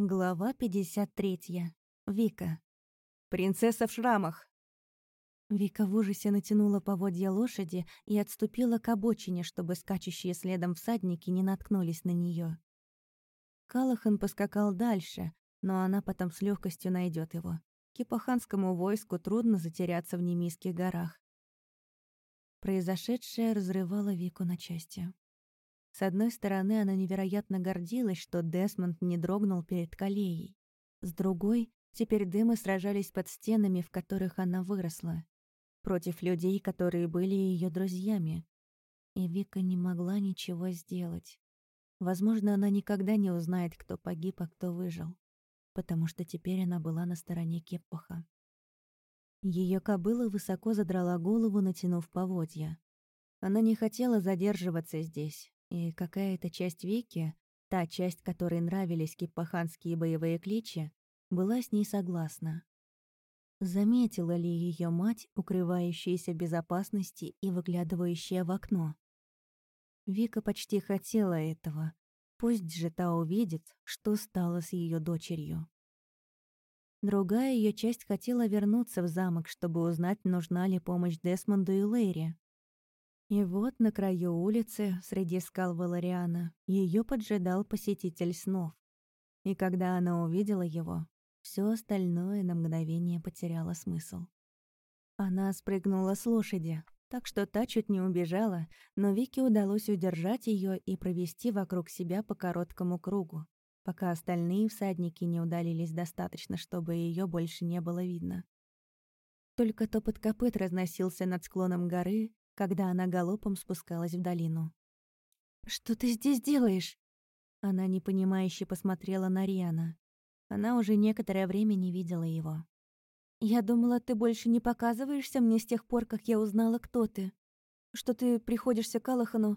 Глава 53. Вика. «Принцесса в шрамах!» Вика в ужасе натянула поводья лошади и отступила к обочине, чтобы скачущие следом всадники не наткнулись на нее. Калахан поскакал дальше, но она потом с легкостью найдет его. Кипаханскому войску трудно затеряться в немийских горах. Произошедшее разрывало Вику на части. С одной стороны, она невероятно гордилась, что Десмонд не дрогнул перед Калеей. С другой, теперь дымы сражались под стенами, в которых она выросла. Против людей, которые были ее друзьями. И Вика не могла ничего сделать. Возможно, она никогда не узнает, кто погиб, а кто выжил. Потому что теперь она была на стороне Кеппаха. Ее кобыла высоко задрала голову, натянув поводья. Она не хотела задерживаться здесь, и какая-то часть Вики, та часть, которой нравились кипаханские боевые кличи, была с ней согласна. Заметила ли ее мать, укрывающаяся в безопасности и выглядывающая в окно? Вика почти хотела этого. Пусть же та увидит, что стало с ее дочерью. Другая ее часть хотела вернуться в замок, чтобы узнать, нужна ли помощь Десмонду и Лэри. И вот на краю улицы, среди скал Валариана, ее поджидал посетитель снов. И когда она увидела его, все остальное на мгновение потеряло смысл. Она спрыгнула с лошади, так что та чуть не убежала, но Вике удалось удержать ее и провести вокруг себя по короткому кругу, пока остальные всадники не удалились достаточно, чтобы ее больше не было видно. Только топот копыт разносился над склоном горы, когда она галопом спускалась в долину. «Что ты здесь делаешь?» Она непонимающе посмотрела на Риана. Она уже некоторое время не видела его. «Я думала, ты больше не показываешься мне с тех пор, как я узнала, кто ты. Что ты приходишься к Аллахану?»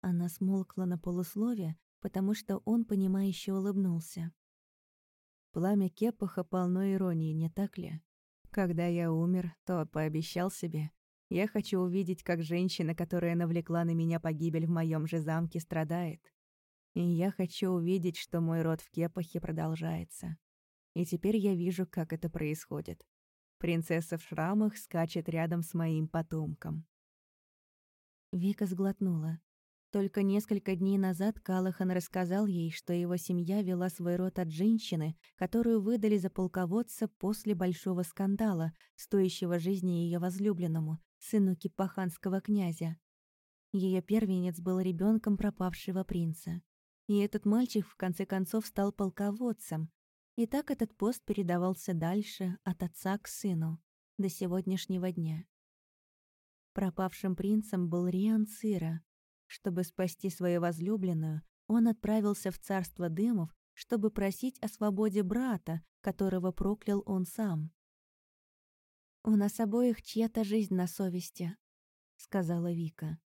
Она смолкла на полуслове, потому что он, понимающе улыбнулся. Пламя Кепаха полно иронии, не так ли? Когда я умер, то пообещал себе, я хочу увидеть, как женщина, которая навлекла на меня погибель в моем же замке, страдает. И я хочу увидеть, что мой род в Кепахе продолжается. И теперь я вижу, как это происходит. Принцесса в шрамах скачет рядом с моим потомком. Вика сглотнула. Только несколько дней назад Калахан рассказал ей, что его семья вела свой род от женщины, которую выдали за полководца после большого скандала, стоящего жизни ее возлюбленному, сыну кипаханского князя. Ее первенец был ребенком пропавшего принца. И этот мальчик в конце концов стал полководцем. И так этот пост передавался дальше от отца к сыну до сегодняшнего дня. Пропавшим принцем был Риан Цира. Чтобы спасти свою возлюбленную, он отправился в царство дымов, чтобы просить о свободе брата, которого проклял он сам. «У нас обоих чья-то жизнь на совести», — сказала Вика.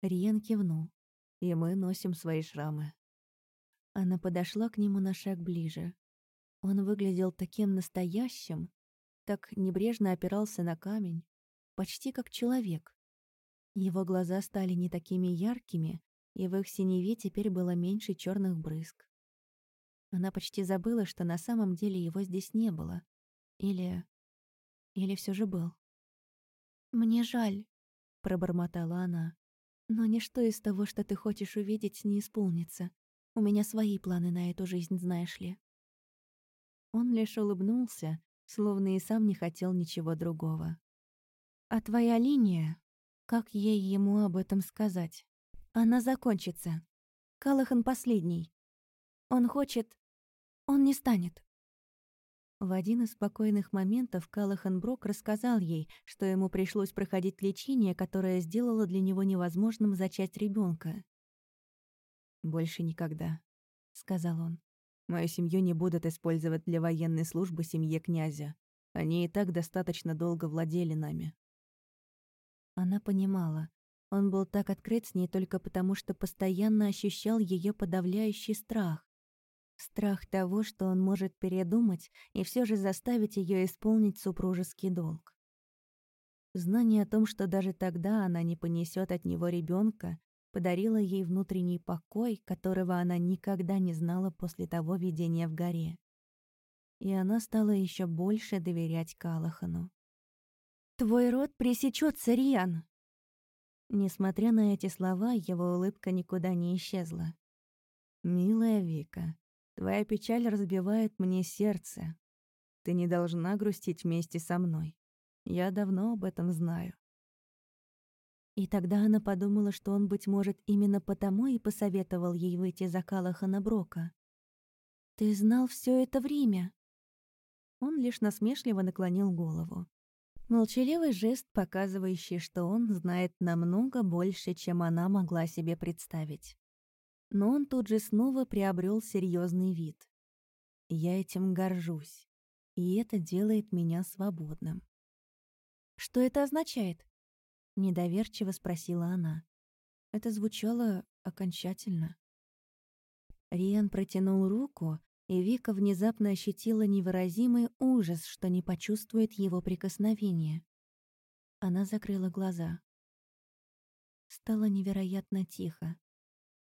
Риен кивнул. «И мы носим свои шрамы». Она подошла к нему на шаг ближе. Он выглядел таким настоящим, так небрежно опирался на камень, почти как человек. Его глаза стали не такими яркими, и в их синеве теперь было меньше черных брызг. Она почти забыла, что на самом деле его здесь не было. Или или все же был? «Мне жаль», — пробормотала она. «Но ничто из того, что ты хочешь увидеть, не исполнится. У меня свои планы на эту жизнь, знаешь ли». Он лишь улыбнулся, словно и сам не хотел ничего другого. «А твоя линия? Как ей ему об этом сказать? Она закончится. Калахан последний. Он хочет... Он не станет. В один из спокойных моментов Калахан Брок рассказал ей, что ему пришлось проходить лечение, которое сделало для него невозможным зачать ребенка. «Больше никогда», — сказал он. «Мою семью не будут использовать для военной службы семье князя. Они и так достаточно долго владели нами». Она понимала. Он был так открыт с ней только потому, что постоянно ощущал ее подавляющий страх. Страх того, что он может передумать и все же заставить ее исполнить супружеский долг. Знание о том, что даже тогда она не понесет от него ребенка, подарила ей внутренний покой, которого она никогда не знала после того видения в горе. И она стала еще больше доверять Калахану. «Твой род пресечется, Риан!» Несмотря на эти слова, его улыбка никуда не исчезла. «Милая Вика, твоя печаль разбивает мне сердце. Ты не должна грустить вместе со мной. Я давно об этом знаю». И тогда она подумала, что он, быть может, именно потому и посоветовал ей выйти за Калахана Брока. «Ты знал все это время?» Он лишь насмешливо наклонил голову. Молчаливый жест, показывающий, что он знает намного больше, чем она могла себе представить. Но он тут же снова приобрел серьезный вид. Я этим горжусь, и это делает меня свободным. «Что это означает?» — недоверчиво спросила она. Это звучало окончательно. Риан протянул руку, и Вика внезапно ощутила невыразимый ужас, что не почувствует его прикосновения. Она закрыла глаза. Стало невероятно тихо.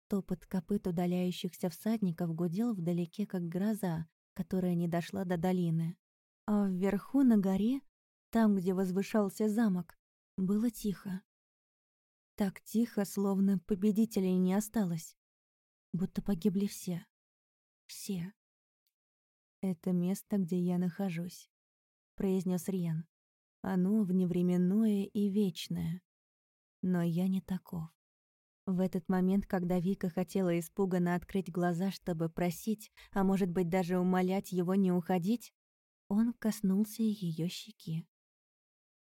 Топот копыт удаляющихся всадников гудел вдалеке, как гроза, которая не дошла до долины. А вверху на горе, там, где возвышался замок, было тихо. Так тихо, словно победителей не осталось. Будто погибли все. Все. «Это место, где я нахожусь», — произнес Риан. «Оно вневременное и вечное. Но я не таков». В этот момент, когда Вика хотела испуганно открыть глаза, чтобы просить, а может быть даже умолять его не уходить, он коснулся ее щеки.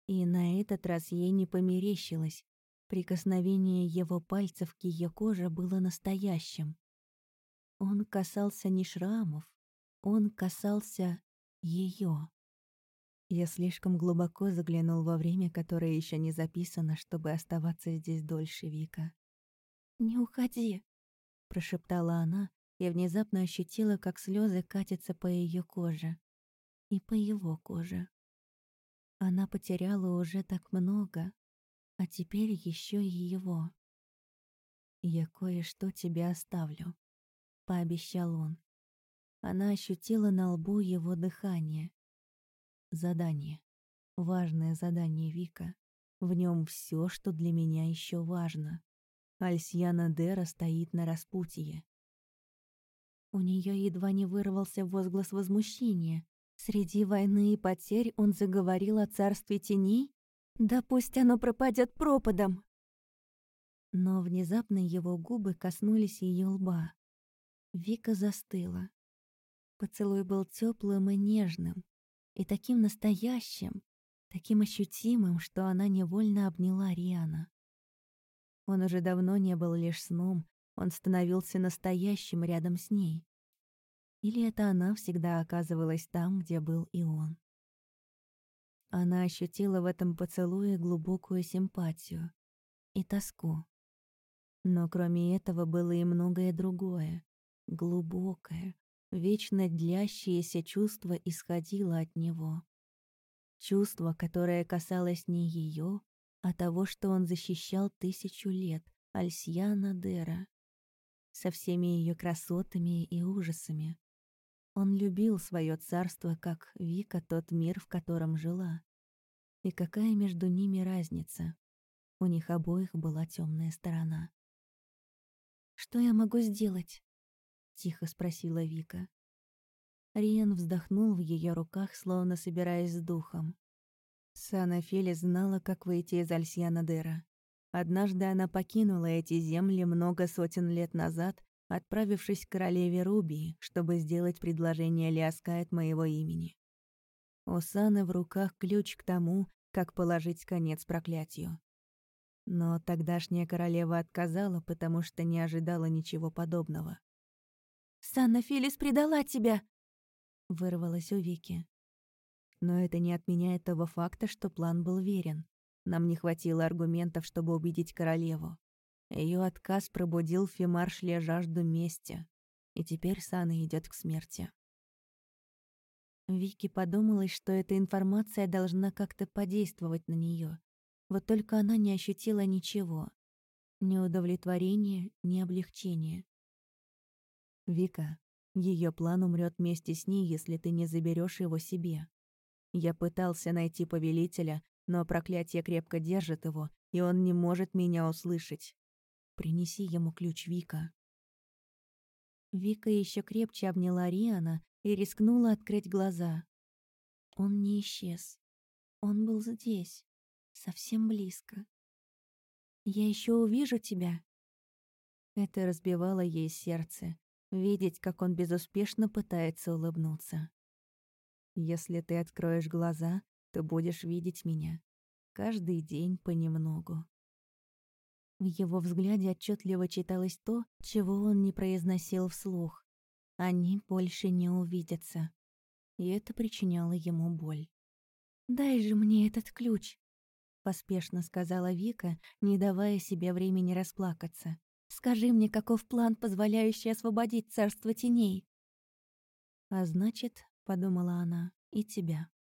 И на этот раз ей не померещилось. Прикосновение его пальцев к ее коже было настоящим. Он касался не шрамов, он касался ее. Я слишком глубоко заглянул во время, которое еще не записано, чтобы оставаться здесь дольше, Вика. «Не уходи», — прошептала она и внезапно ощутила, как слезы катятся по ее коже. И по его коже. Она потеряла уже так много, а теперь еще и его. «Я кое-что тебе оставлю», — пообещал он. Она ощутила на лбу его дыхание. Задание. Важное задание Вика. В нем все, что для меня еще важно. Альсьяна Дера стоит на распутье. У нее едва не вырвался возглас возмущения. Среди войны и потерь он заговорил о царстве теней? Да пусть оно пропадет пропадом! Но внезапно его губы коснулись ее лба. Вика застыла. Поцелуй был теплым и нежным, и таким настоящим, таким ощутимым, что она невольно обняла Риана. Он уже давно не был лишь сном, он становился настоящим рядом с ней. Или это она всегда оказывалась там, где был и он. Она ощутила в этом поцелуе глубокую симпатию и тоску. Но кроме этого было и многое другое, глубокое, Вечно длящееся чувство исходило от него. Чувство, которое касалось не ее, а того, что он защищал тысячу лет, Альсьяна Дера, со всеми ее красотами и ужасами. Он любил свое царство, как Вика тот мир, в котором жила. И какая между ними разница? У них обоих была темная сторона. «Что я могу сделать?» тихо спросила Вика. Риен вздохнул в ее руках, словно собираясь с духом. Сана Фели знала, как выйти из Альсьяна-Дера. Однажды она покинула эти земли много сотен лет назад, отправившись к королеве Рубии, чтобы сделать предложение Лиаска от моего имени. У Саны в руках ключ к тому, как положить конец проклятию. Но тогдашняя королева отказала, потому что не ожидала ничего подобного. «Санна Филис предала тебя!» — вырвалось у Вики. Но это не отменяет того факта, что план был верен. Нам не хватило аргументов, чтобы убедить королеву. Ее отказ пробудил в жажду мести, и теперь Сана идет к смерти. Вики подумалось, что эта информация должна как-то подействовать на нее. Вот только она не ощутила ничего. Ни удовлетворения, ни облегчения. Вика, ее план умрет вместе с ней, если ты не заберешь его себе. Я пытался найти повелителя, но проклятие крепко держит его, и он не может меня услышать. Принеси ему ключ, Вика. Вика еще крепче обняла Риана и рискнула открыть глаза. Он не исчез. Он был здесь, совсем близко. «Я еще увижу тебя». Это разбивало ей сердце, видеть, как он безуспешно пытается улыбнуться. «Если ты откроешь глаза, то будешь видеть меня. Каждый день понемногу». В его взгляде отчетливо читалось то, чего он не произносил вслух. Они больше не увидятся. И это причиняло ему боль. «Дай же мне этот ключ», — поспешно сказала Вика, не давая себе времени расплакаться. «Скажи мне, каков план, позволяющий освободить царство теней?» «А значит, — подумала она, — и тебя».